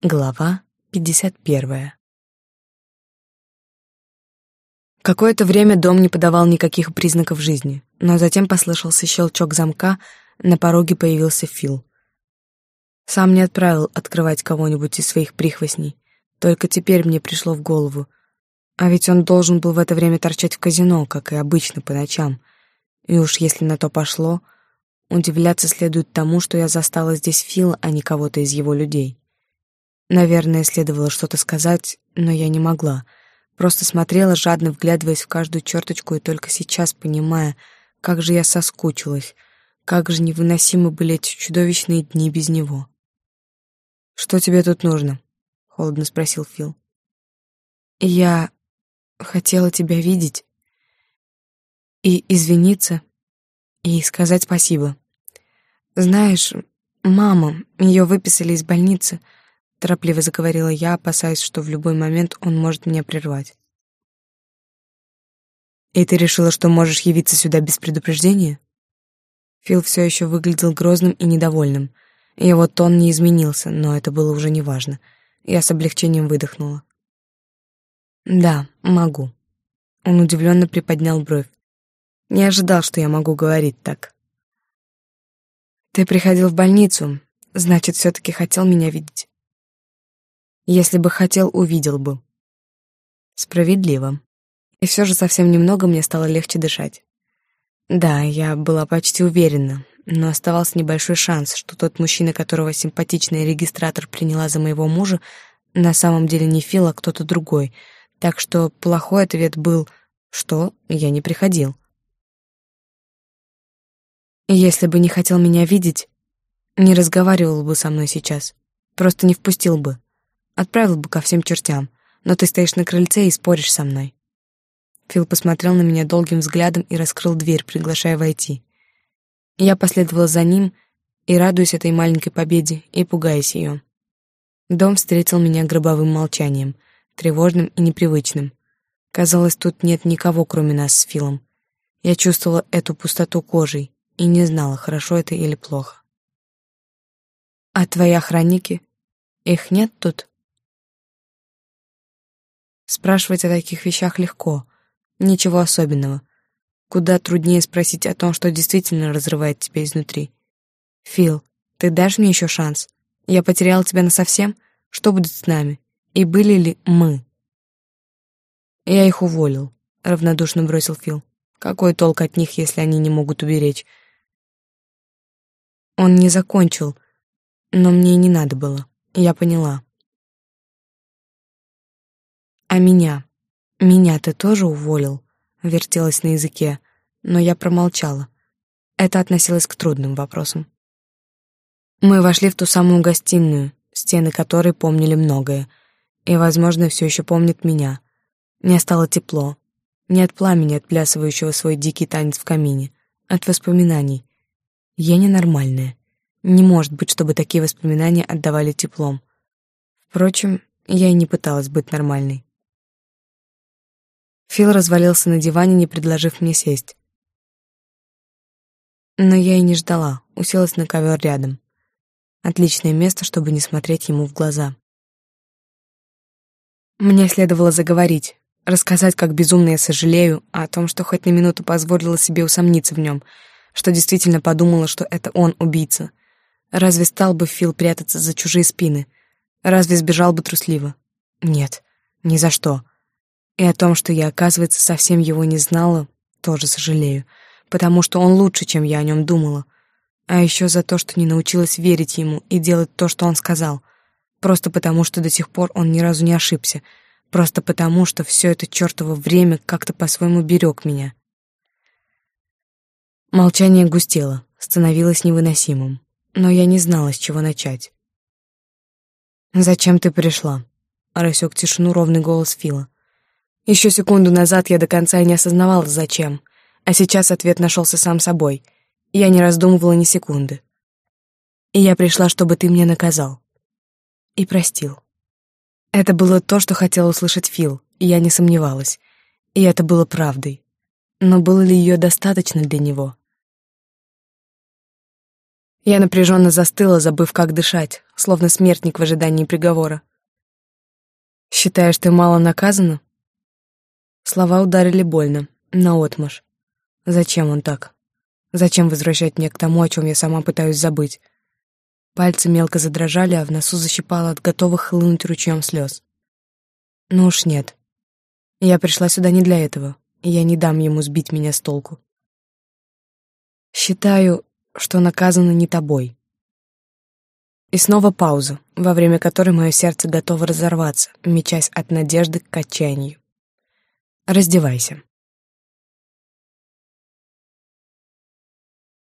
Глава 51. Какое-то время дом не подавал никаких признаков жизни, но затем послышался щелчок замка, на пороге появился Фил. Сам не отправил открывать кого-нибудь из своих прихвостней, только теперь мне пришло в голову. А ведь он должен был в это время торчать в казино, как и обычно по ночам. И уж если на то пошло, удивляться следует тому, что я застала здесь Фила, а не кого-то из его людей. Наверное, следовало что-то сказать, но я не могла. Просто смотрела, жадно вглядываясь в каждую черточку и только сейчас понимая, как же я соскучилась, как же невыносимы были эти чудовищные дни без него. «Что тебе тут нужно?» — холодно спросил Фил. «Я хотела тебя видеть и извиниться, и сказать спасибо. Знаешь, мама, ее выписали из больницы — торопливо заговорила я, опасаясь, что в любой момент он может меня прервать. «И ты решила, что можешь явиться сюда без предупреждения?» Фил все еще выглядел грозным и недовольным. Его тон не изменился, но это было уже неважно. Я с облегчением выдохнула. «Да, могу». Он удивленно приподнял бровь. Не ожидал, что я могу говорить так. «Ты приходил в больницу, значит, все-таки хотел меня видеть». Если бы хотел, увидел бы. Справедливо. И все же совсем немного мне стало легче дышать. Да, я была почти уверена, но оставался небольшой шанс, что тот мужчина, которого симпатичный регистратор приняла за моего мужа, на самом деле не Фил, а кто-то другой. Так что плохой ответ был, что я не приходил. Если бы не хотел меня видеть, не разговаривал бы со мной сейчас, просто не впустил бы. Отправил бы ко всем чертям, но ты стоишь на крыльце и споришь со мной. Фил посмотрел на меня долгим взглядом и раскрыл дверь, приглашая войти. Я последовала за ним и радуясь этой маленькой победе и пугаясь ее. Дом встретил меня гробовым молчанием, тревожным и непривычным. Казалось, тут нет никого, кроме нас с Филом. Я чувствовала эту пустоту кожей и не знала, хорошо это или плохо. «А твои охранники? Их нет тут?» Спрашивать о таких вещах легко. Ничего особенного. Куда труднее спросить о том, что действительно разрывает тебя изнутри. «Фил, ты дашь мне еще шанс? Я потерял тебя насовсем? Что будет с нами? И были ли мы?» «Я их уволил», — равнодушно бросил Фил. «Какой толк от них, если они не могут уберечь?» Он не закончил, но мне и не надо было. Я поняла. А меня? Меня ты тоже уволил? Вертелась на языке, но я промолчала. Это относилось к трудным вопросам. Мы вошли в ту самую гостиную, стены которой помнили многое, и, возможно, все еще помнят меня. Мне стало тепло. Не от пламени, отплясывающего свой дикий танец в камине, от воспоминаний. Я ненормальная. Не может быть, чтобы такие воспоминания отдавали теплом. Впрочем, я и не пыталась быть нормальной. Фил развалился на диване, не предложив мне сесть. Но я и не ждала, уселась на ковер рядом. Отличное место, чтобы не смотреть ему в глаза. Мне следовало заговорить, рассказать, как безумно я сожалею о том, что хоть на минуту позволила себе усомниться в нем, что действительно подумала, что это он убийца. Разве стал бы Фил прятаться за чужие спины? Разве сбежал бы трусливо? Нет, ни за что. И о том, что я, оказывается, совсем его не знала, тоже сожалею, потому что он лучше, чем я о нем думала. А еще за то, что не научилась верить ему и делать то, что он сказал. Просто потому, что до сих пор он ни разу не ошибся. Просто потому, что все это чертово время как-то по-своему берег меня. Молчание густело, становилось невыносимым. Но я не знала, с чего начать. «Зачем ты пришла?» — рассек тишину ровный голос Фила. Еще секунду назад я до конца не осознавала, зачем. А сейчас ответ нашелся сам собой. Я не раздумывала ни секунды. И я пришла, чтобы ты мне наказал. И простил. Это было то, что хотел услышать Фил, и я не сомневалась. И это было правдой. Но было ли ее достаточно для него? Я напряженно застыла, забыв, как дышать, словно смертник в ожидании приговора. «Считаешь, ты мало наказана?» Слова ударили больно, наотмашь. Зачем он так? Зачем возвращать меня к тому, о чем я сама пытаюсь забыть? Пальцы мелко задрожали, а в носу защипало от готовых хлынуть ручьем слез. Ну уж нет. Я пришла сюда не для этого, и я не дам ему сбить меня с толку. Считаю, что наказана не тобой. И снова пауза, во время которой мое сердце готово разорваться, мечась от надежды к отчаянию. Раздевайся.